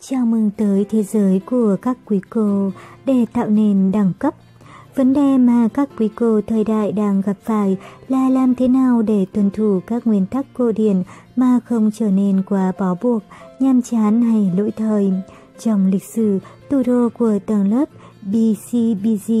Chào mừng tới thế giới của các quý cô để tạo nền đẳng cấp. Vấn đề mà các quý cô thời đại đang gặp phải là làm thế nào để tuân thủ các nguyên tắc cổ điển mà không trở nên quá bó buộc, nham chán hay lỗi thời. Trong lịch sử, thủ đô của tầng lớp BCBG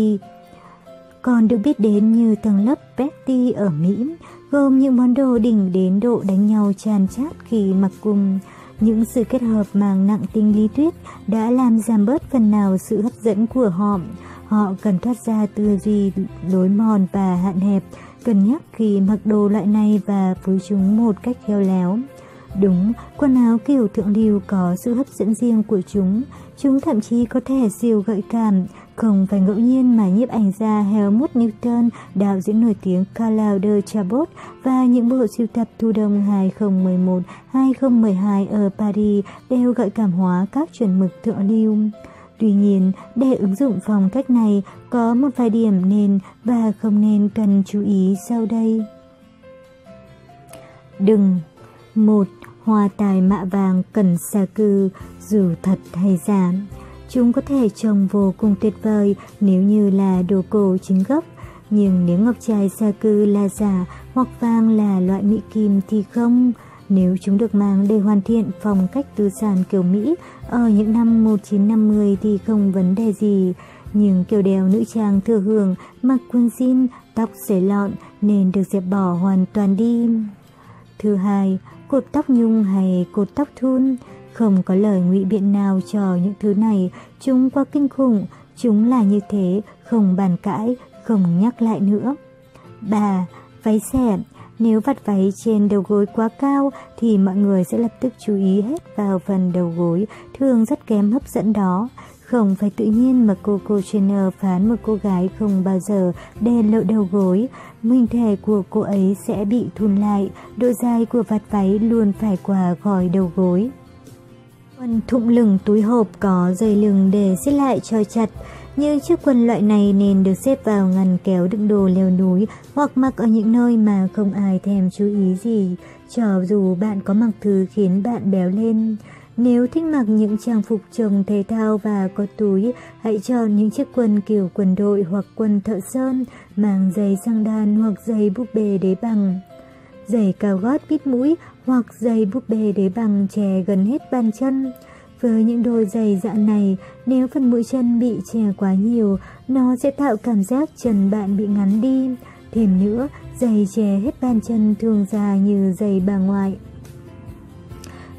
còn được biết đến như tầng lớp Betty ở Mỹ, gồm những món đồ đỉnh đến độ đánh nhau tràn chát khi mặc cùng. Những sự kết hợp mang nặng tinh lý thuyết đã làm giảm bớt phần nào sự hấp dẫn của họ. Họ cần thoát ra tư duy lối mòn và hạn hẹp, cân nhắc khi mặc đồ loại này và phối chúng một cách khéo léo. Đúng, quần áo kiểu thượng lưu có sự hấp dẫn riêng của chúng. Chúng thậm chí có thể siêu gợi cảm. Không phải ngẫu nhiên mà nhiếp ảnh gia Helmut Newton, đạo diễn nổi tiếng Karl de Chabot và những bộ sưu tập thu đông 2011-2012 ở Paris đều gợi cảm hóa các chuẩn mực thượng lưu. Tuy nhiên, để ứng dụng phong cách này có một vài điểm nên và không nên cần chú ý sau đây. Đừng 1. Hoa tài mạ vàng cần xa cư, dù thật hay giả. Chúng có thể trông vô cùng tuyệt vời nếu như là đồ cổ chính gốc, nhưng nếu ngọc trai xa cư là giả hoặc vàng là loại mỹ kim thì không. Nếu chúng được mang để hoàn thiện phong cách tư sản kiểu Mỹ ở những năm 1950 thì không vấn đề gì. Nhưng kiểu đeo nữ trang thừa hưởng, mặc quần jean, tóc xế lọn nên được dẹp bỏ hoàn toàn đi. Thứ hai, cột tóc nhung hay cột tóc thun. Không có lời ngụy biện nào cho những thứ này, chúng quá kinh khủng, chúng là như thế, không bàn cãi, không nhắc lại nữa. bà Váy xẻ Nếu vặt váy trên đầu gối quá cao thì mọi người sẽ lập tức chú ý hết vào phần đầu gối, thường rất kém hấp dẫn đó. Không phải tự nhiên mà cô cô phán một cô gái không bao giờ đè lộ đầu gối. Hình thể của cô ấy sẽ bị thun lại, độ dài của vạt váy luôn phải qua gòi đầu gối. Quần thụng lửng túi hộp có dây lưng để xếp lại cho chặt, như chiếc quần loại này nên được xếp vào ngăn kéo đựng đồ leo núi hoặc mặc ở những nơi mà không ai thèm chú ý gì, cho dù bạn có mặc thứ khiến bạn béo lên. Nếu thích mặc những trang phục trồng thể thao và có túi, hãy chọn những chiếc quần kiểu quần đội hoặc quần thợ sơn, mang giày sang đan hoặc giày búp bê đế bằng. Giày cao gót bít mũi hoặc giày búp bê đế bằng chè gần hết bàn chân. Với những đôi giày dạng này, nếu phần mũi chân bị chè quá nhiều, nó sẽ tạo cảm giác chân bạn bị ngắn đi. Thêm nữa, giày chè hết bàn chân thường ra như giày bà ngoại.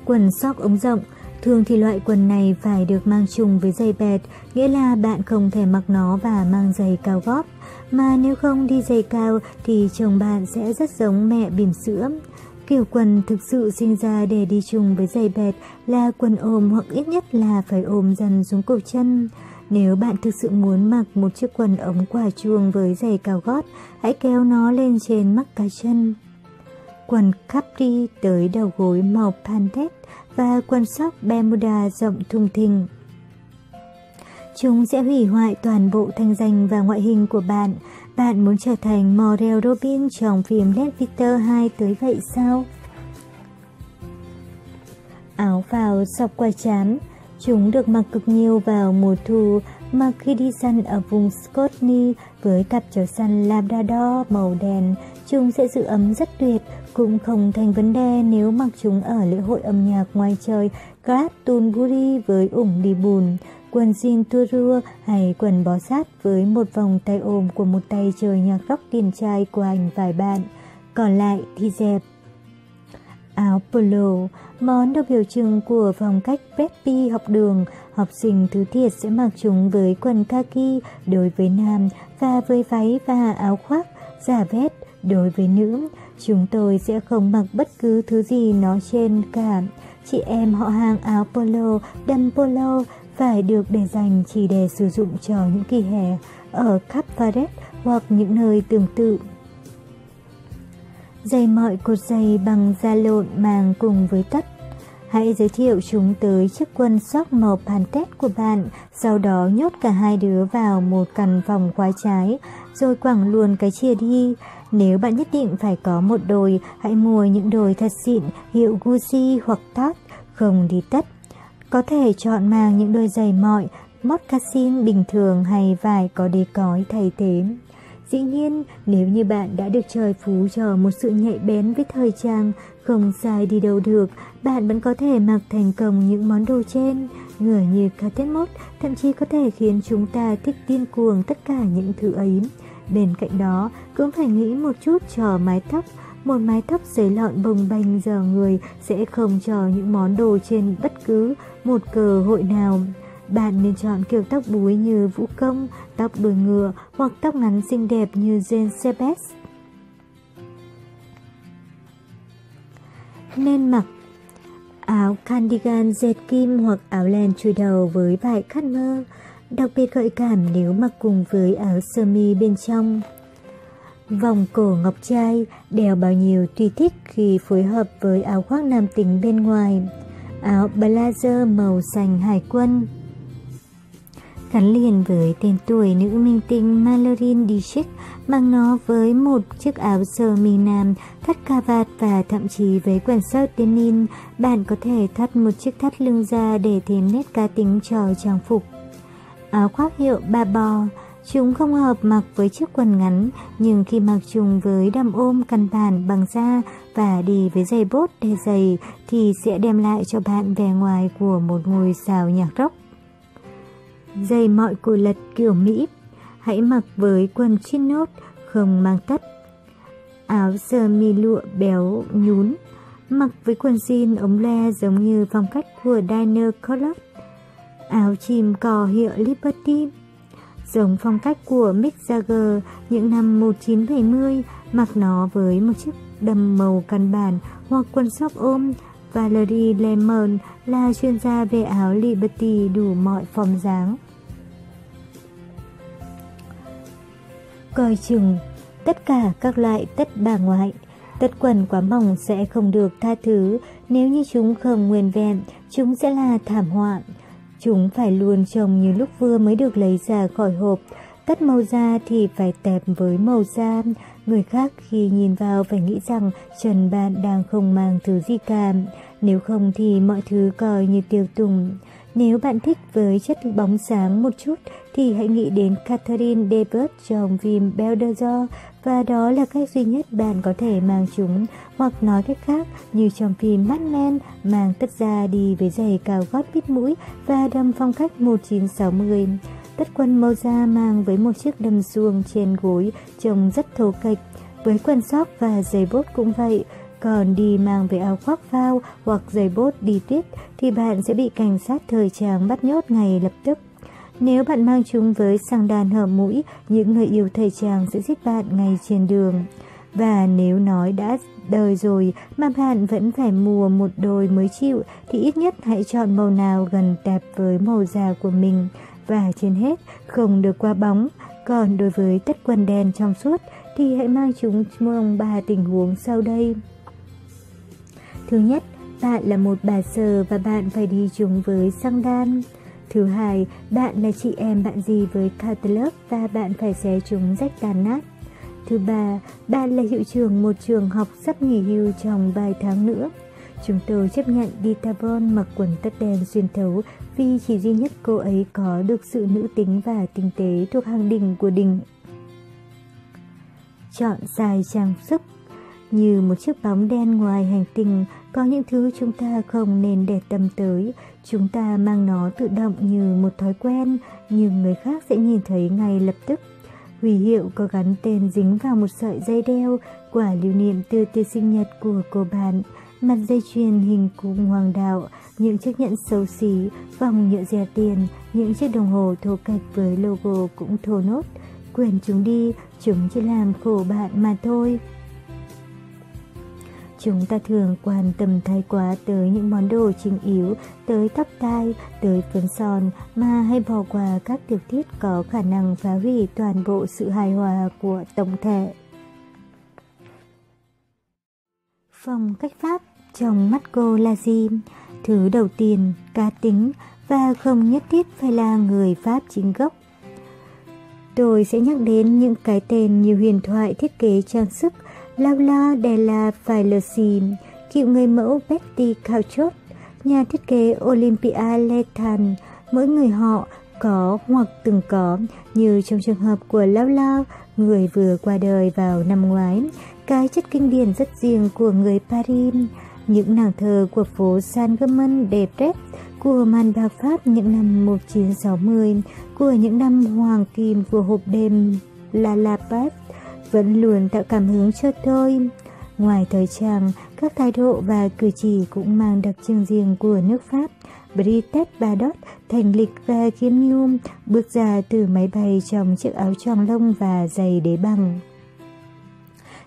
Quần sóc ống rộng Thường thì loại quần này phải được mang chung với giày bẹt, nghĩa là bạn không thể mặc nó và mang giày cao gót. Mà nếu không đi giày cao thì chồng bạn sẽ rất giống mẹ bỉm sữa. Kiểu quần thực sự sinh ra để đi chung với giày bẹt là quần ôm hoặc ít nhất là phải ôm dần xuống cổ chân. Nếu bạn thực sự muốn mặc một chiếc quần ống quả chuông với giày cao gót, hãy kéo nó lên trên mắt cá chân. Quần capri tới đầu gối màu pantet và quần sóc Bermuda rộng thùng thình. Chúng sẽ hủy hoại toàn bộ thanh danh và ngoại hình của bạn. Bạn muốn trở thành Morel Robin trong phim Led Victor 2 tới vậy sao? Áo vào sọc qua chán. Chúng được mặc cực nhiều vào mùa thu, Mà khi đi săn ở vùng Scotney với cặp chó săn Labrador màu đen. Chúng sẽ giữ ấm rất tuyệt, cũng không thành vấn đề nếu mặc chúng ở lễ hội âm nhạc ngoài trời Glastonbury với ủng đi bùn, quần jean tua rua hay quần bó sát với một vòng tay ôm của một tay chơi nhạc rock tiền trai của anh vài bạn. Còn lại thì dẹp. Áo polo, món đặc biểu trưng của phong cách preppy học đường, học sinh thứ thiệt sẽ mặc chúng với quần kaki đối với nam và với váy và áo khoác, giả vét đối với nữ. Chúng tôi sẽ không mặc bất cứ thứ gì nó trên cả. Chị em họ hàng áo polo, đầm polo phải được để dành chỉ để sử dụng cho những kỳ hè ở khắp Paris hoặc những nơi tương tự. Dây mọi cột dây bằng da lộn màng cùng với tất. Hãy giới thiệu chúng tới chiếc quần sóc màu pantet của bạn, sau đó nhốt cả hai đứa vào một căn phòng khóa trái, rồi quẳng luôn cái chia đi. Nếu bạn nhất định phải có một đôi, hãy mua những đôi thật xịn, hiệu Gucci hoặc Tod, không đi tất. có thể chọn mang những đôi giày mọi, moccasin bình thường hay vải có đế cói thay thế. Dĩ nhiên, nếu như bạn đã được trời phú cho một sự nhạy bén với thời trang, không sai đi đâu được, bạn vẫn có thể mặc thành công những món đồ trên. Người như Kate mốt thậm chí có thể khiến chúng ta thích điên cuồng tất cả những thứ ấy. Bên cạnh đó, cũng phải nghĩ một chút cho mái tóc. Một mái tóc giấy lọn bồng bềnh giờ người sẽ không cho những món đồ trên bất cứ một cơ hội nào. Bạn nên chọn kiểu tóc búi như vũ công, tóc đuôi ngựa hoặc tóc ngắn xinh đẹp như Jane Sebes. Nên mặc áo cardigan dệt kim hoặc áo len chui đầu với vải khăn mơ, đặc biệt gợi cảm nếu mặc cùng với áo sơ mi bên trong. Vòng cổ ngọc trai đeo bao nhiêu tùy thích khi phối hợp với áo khoác nam tính bên ngoài. Áo blazer màu xanh hải quân gắn liền với tên tuổi nữ minh tinh Mallory Dietrich, mang nó với một chiếc áo sơ mi nam, thắt cà vạt và thậm chí với quần sơ denim, bạn có thể thắt một chiếc thắt lưng ra để thêm nét cá tính cho trang phục. Áo khoác hiệu ba bò, chúng không hợp mặc với chiếc quần ngắn, nhưng khi mặc chung với đầm ôm căn bản bằng da và đi với giày bốt để giày thì sẽ đem lại cho bạn vẻ ngoài của một ngôi sao nhạc rock giày mọi cổ lật kiểu Mỹ. Hãy mặc với quần chinos không mang tất. Áo sơ mi lụa béo nhún, mặc với quần jean ống le giống như phong cách của Diner Club. Áo chìm cò hiệu Liberty, giống phong cách của Mick Jagger những năm 1970, mặc nó với một chiếc đầm màu căn bản hoặc quần sóc ôm. Valerie Lemon là chuyên gia về áo Liberty đủ mọi form dáng. coi chừng tất cả các loại tất bà ngoại. Tất quần quá mỏng sẽ không được tha thứ, nếu như chúng không nguyên vẹn, chúng sẽ là thảm họa. Chúng phải luôn trông như lúc vừa mới được lấy ra khỏi hộp. Tất màu da thì phải tẹp với màu da. Người khác khi nhìn vào phải nghĩ rằng trần bạn đang không mang thứ gì cả. Nếu không thì mọi thứ coi như tiêu tùng. Nếu bạn thích với chất bóng sáng một chút thì hãy nghĩ đến Catherine Debert trong phim Belderzor và đó là cách duy nhất bạn có thể mang chúng, hoặc nói cách khác, như trong phim Mad Men, mang tất ra đi với giày cao gót bít mũi và đâm phong cách 1960. Tất quân Mâu da mang với một chiếc đầm xuông trên gối trông rất thô kệch. Với quần sóc và giày bốt cũng vậy, còn đi mang về áo khoác phao hoặc giày bốt đi tiết thì bạn sẽ bị cảnh sát thời trang bắt nhốt ngay lập tức. Nếu bạn mang chúng với sang đàn hở mũi, những người yêu thời trang sẽ giết bạn ngay trên đường. Và nếu nói đã đời rồi mà bạn vẫn phải mua một đôi mới chịu thì ít nhất hãy chọn màu nào gần đẹp với màu da của mình. Và trên hết, không được qua bóng. Còn đối với tất quần đen trong suốt thì hãy mang chúng trong ba tình huống sau đây. Thứ nhất, bạn là một bà sờ và bạn phải đi chung với xăng đan. Thứ hai, bạn là chị em bạn gì với catalog và bạn phải xé chúng rách tan nát. Thứ ba, bạn là hiệu trưởng một trường học sắp nghỉ hưu trong vài tháng nữa. Chúng tôi chấp nhận Dita Von mặc quần tất đen xuyên thấu vì chỉ duy nhất cô ấy có được sự nữ tính và tinh tế thuộc hàng đỉnh của đỉnh. Chọn dài trang sức như một chiếc bóng đen ngoài hành tinh, có những thứ chúng ta không nên để tâm tới. Chúng ta mang nó tự động như một thói quen, nhưng người khác sẽ nhìn thấy ngay lập tức. Huy hiệu có gắn tên dính vào một sợi dây đeo, quả lưu niệm từ tiệc sinh nhật của cô bạn. Mặt dây chuyền hình cung hoàng đạo, những chiếc nhẫn xấu xí, vòng nhựa rẻ tiền, những chiếc đồng hồ thô kệch với logo cũng thô nốt. Quyền chúng đi, chúng chỉ làm khổ bạn mà thôi. Chúng ta thường quan tâm thái quá tới những món đồ chính yếu, tới tóc tai, tới phấn son mà hay bỏ qua các tiểu tiết có khả năng phá hủy toàn bộ sự hài hòa của tổng thể. Phong cách Pháp trong mắt cô là gì? Thứ đầu tiên, cá tính và không nhất thiết phải là người Pháp chính gốc. Tôi sẽ nhắc đến những cái tên như huyền thoại thiết kế trang sức Laura Della Filesi, cựu người mẫu Betty Couchot, nhà thiết kế Olympia Lethan, mỗi người họ có hoặc từng có, như trong trường hợp của Lao người vừa qua đời vào năm ngoái, cái chất kinh điển rất riêng của người Paris, những nàng thơ của phố Saint-Germain đẹp Prés, của màn bạc Pháp những năm 1960, của những năm hoàng kim của hộp đêm La La Paz, vẫn luôn tạo cảm hứng cho tôi. Ngoài thời trang, các thái độ và cử chỉ cũng mang đặc trưng riêng của nước Pháp. Brigitte Bardot thành lịch và khiêm nhung bước ra từ máy bay trong chiếc áo tròn lông và giày đế bằng.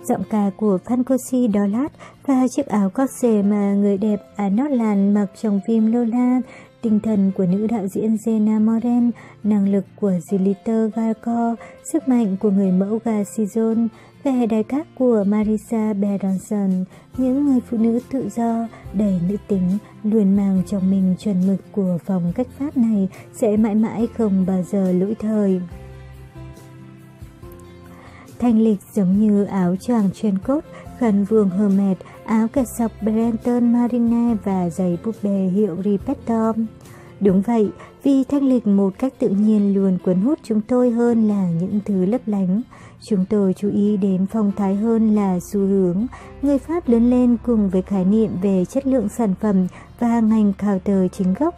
Giọng ca của Fancosi Dolat và chiếc áo corset mà người đẹp Arnold mặc trong phim Lola tinh thần của nữ đạo diễn Jenna Moren, năng lực của Julita Garco, sức mạnh của người mẫu Gassizon, vẻ đại cát của Marisa Berenson, những người phụ nữ tự do, đầy nữ tính, luôn mang trong mình chuẩn mực của phong cách Pháp này sẽ mãi mãi không bao giờ lỗi thời. Thanh lịch giống như áo choàng chuyên cốt, khăn vuông Hermes, áo kẻ sọc Brenton Marine và giày búp bê hiệu Repetto. Đúng vậy, vì thanh lịch một cách tự nhiên luôn cuốn hút chúng tôi hơn là những thứ lấp lánh. Chúng tôi chú ý đến phong thái hơn là xu hướng. Người Pháp lớn lên cùng với khái niệm về chất lượng sản phẩm và ngành counter chính gốc.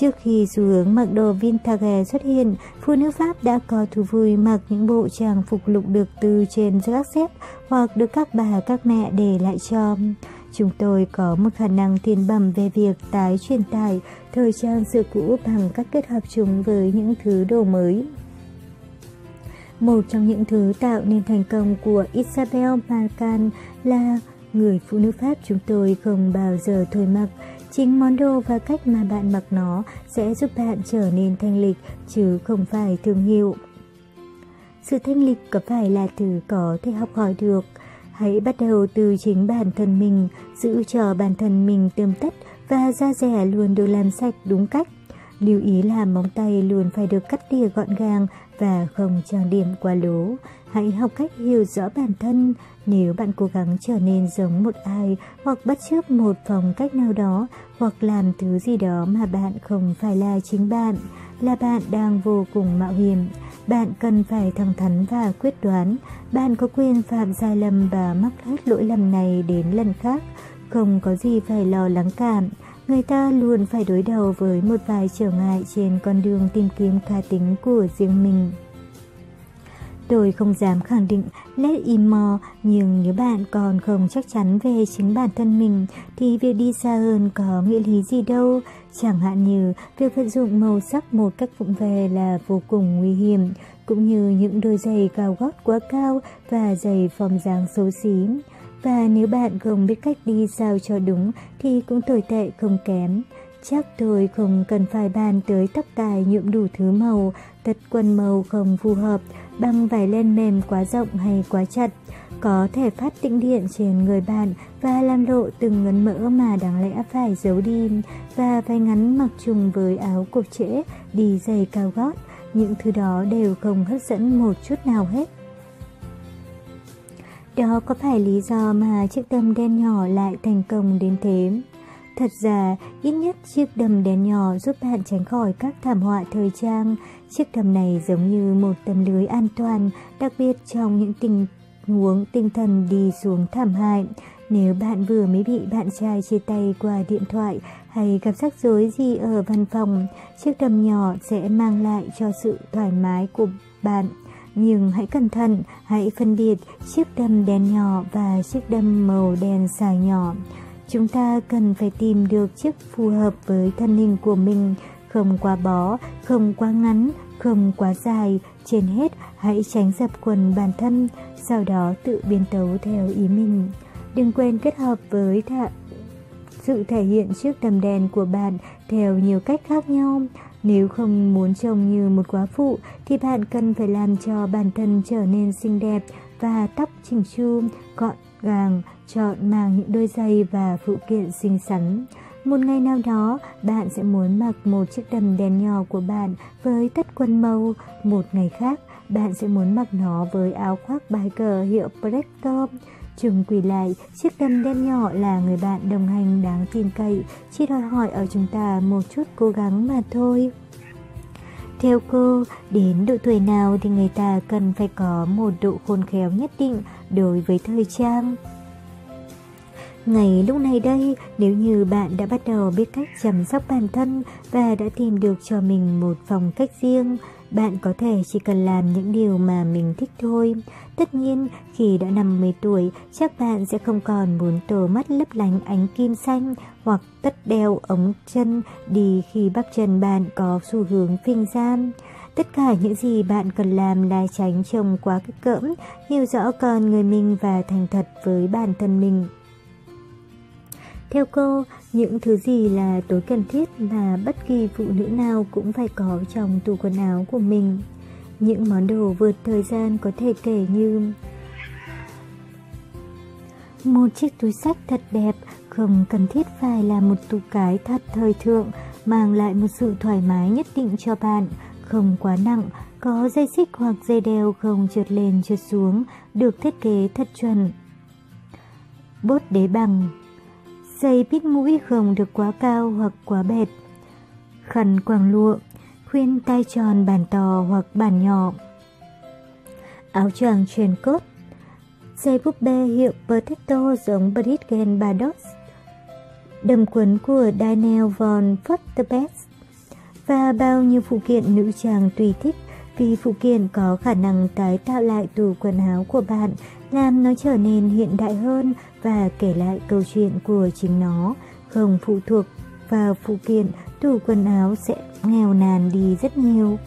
Trước khi xu hướng mặc đồ vintage xuất hiện, phụ nữ Pháp đã có thú vui mặc những bộ trang phục lục được từ trên các xếp hoặc được các bà các mẹ để lại cho. Chúng tôi có một khả năng thiên bẩm về việc tái truyền tải thời trang xưa cũ bằng cách kết hợp chúng với những thứ đồ mới. Một trong những thứ tạo nên thành công của Isabel Marcan là người phụ nữ Pháp chúng tôi không bao giờ thôi mặc. Chính món đồ và cách mà bạn mặc nó sẽ giúp bạn trở nên thanh lịch chứ không phải thương hiệu. Sự thanh lịch có phải là thứ có thể học hỏi được? Hãy bắt đầu từ chính bản thân mình, giữ cho bản thân mình tươm tất và da rẻ luôn được làm sạch đúng cách. Lưu ý là móng tay luôn phải được cắt tỉa gọn gàng và không trang điểm quá lố. Hãy học cách hiểu rõ bản thân. Nếu bạn cố gắng trở nên giống một ai hoặc bắt chước một phong cách nào đó hoặc làm thứ gì đó mà bạn không phải là chính bạn, là bạn đang vô cùng mạo hiểm. Bạn cần phải thẳng thắn và quyết đoán. Bạn có quyền phạm sai lầm và mắc hết lỗi lầm này đến lần khác. Không có gì phải lo lắng cả. Người ta luôn phải đối đầu với một vài trở ngại trên con đường tìm kiếm cá tính của riêng mình. Tôi không dám khẳng định let im more, nhưng nếu bạn còn không chắc chắn về chính bản thân mình thì việc đi xa hơn có nghĩa lý gì đâu. Chẳng hạn như việc vận dụng màu sắc một cách vụng về là vô cùng nguy hiểm, cũng như những đôi giày cao gót quá cao và giày form dáng xấu xí. Và nếu bạn không biết cách đi sao cho đúng thì cũng tồi tệ không kém. Chắc tôi không cần phải bàn tới tóc tài nhuộm đủ thứ màu, tật quần màu không phù hợp, băng vải len mềm quá rộng hay quá chặt. Có thể phát tĩnh điện trên người bạn và làm lộ từng ngấn mỡ mà đáng lẽ phải giấu đi và váy ngắn mặc trùng với áo cộc trễ, đi giày cao gót. Những thứ đó đều không hấp dẫn một chút nào hết. Đó có phải lý do mà chiếc đầm đen nhỏ lại thành công đến thế? Thật ra, ít nhất chiếc đầm đen nhỏ giúp bạn tránh khỏi các thảm họa thời trang. Chiếc đầm này giống như một tấm lưới an toàn, đặc biệt trong những tình huống tinh thần đi xuống thảm hại. Nếu bạn vừa mới bị bạn trai chia tay qua điện thoại hay gặp rắc rối gì ở văn phòng, chiếc đầm nhỏ sẽ mang lại cho sự thoải mái của bạn. Nhưng hãy cẩn thận, hãy phân biệt chiếc đầm đen nhỏ và chiếc đầm màu đen xài nhỏ. Chúng ta cần phải tìm được chiếc phù hợp với thân hình của mình, không quá bó, không quá ngắn, không quá dài. Trên hết, hãy tránh dập quần bản thân, sau đó tự biến tấu theo ý mình. Đừng quên kết hợp với thạ sự thể hiện chiếc đầm đen của bạn theo nhiều cách khác nhau. Nếu không muốn trông như một quá phụ thì bạn cần phải làm cho bản thân trở nên xinh đẹp và tóc chỉnh chu, gọn gàng, chọn mang những đôi giày và phụ kiện xinh xắn. Một ngày nào đó, bạn sẽ muốn mặc một chiếc đầm đen nhỏ của bạn với tất quần màu. Một ngày khác, bạn sẽ muốn mặc nó với áo khoác bài cờ hiệu Presto. Trừng quỳ lại, chiếc đầm đen nhỏ là người bạn đồng hành đáng tin cậy, chỉ đòi hỏi ở chúng ta một chút cố gắng mà thôi. Theo cô, đến độ tuổi nào thì người ta cần phải có một độ khôn khéo nhất định đối với thời trang. Ngày lúc này đây, nếu như bạn đã bắt đầu biết cách chăm sóc bản thân và đã tìm được cho mình một phong cách riêng, bạn có thể chỉ cần làm những điều mà mình thích thôi. Tất nhiên, khi đã 50 tuổi, chắc bạn sẽ không còn muốn tổ mắt lấp lánh ánh kim xanh hoặc tất đeo ống chân đi khi bắp chân bạn có xu hướng phình ra. Tất cả những gì bạn cần làm là tránh trông quá kích cỡm, hiểu rõ con người mình và thành thật với bản thân mình. Theo cô, những thứ gì là tối cần thiết mà bất kỳ phụ nữ nào cũng phải có trong tủ quần áo của mình? Những món đồ vượt thời gian có thể kể như một chiếc túi sách thật đẹp, không cần thiết phải là một tủ cái thật thời thượng, mang lại một sự thoải mái nhất định cho bạn, không quá nặng, có dây xích hoặc dây đeo không trượt lên trượt xuống, được thiết kế thật chuẩn. Bốt đế bằng Dây bít mũi không được quá cao hoặc quá bệt. Khăn quàng lụa, khuyên tay tròn bàn to hoặc bàn nhỏ. Áo choàng truyền cốt. Dây búp bê hiệu Potato giống Bridgen Bardos. Đầm quần của Daniel von Futterbest Và bao nhiêu phụ kiện nữ trang tùy thích vì phụ kiện có khả năng tái tạo lại tủ quần áo của bạn, làm nó trở nên hiện đại hơn và kể lại câu chuyện của chính nó, không phụ thuộc vào phụ kiện, tủ quần áo sẽ nghèo nàn đi rất nhiều.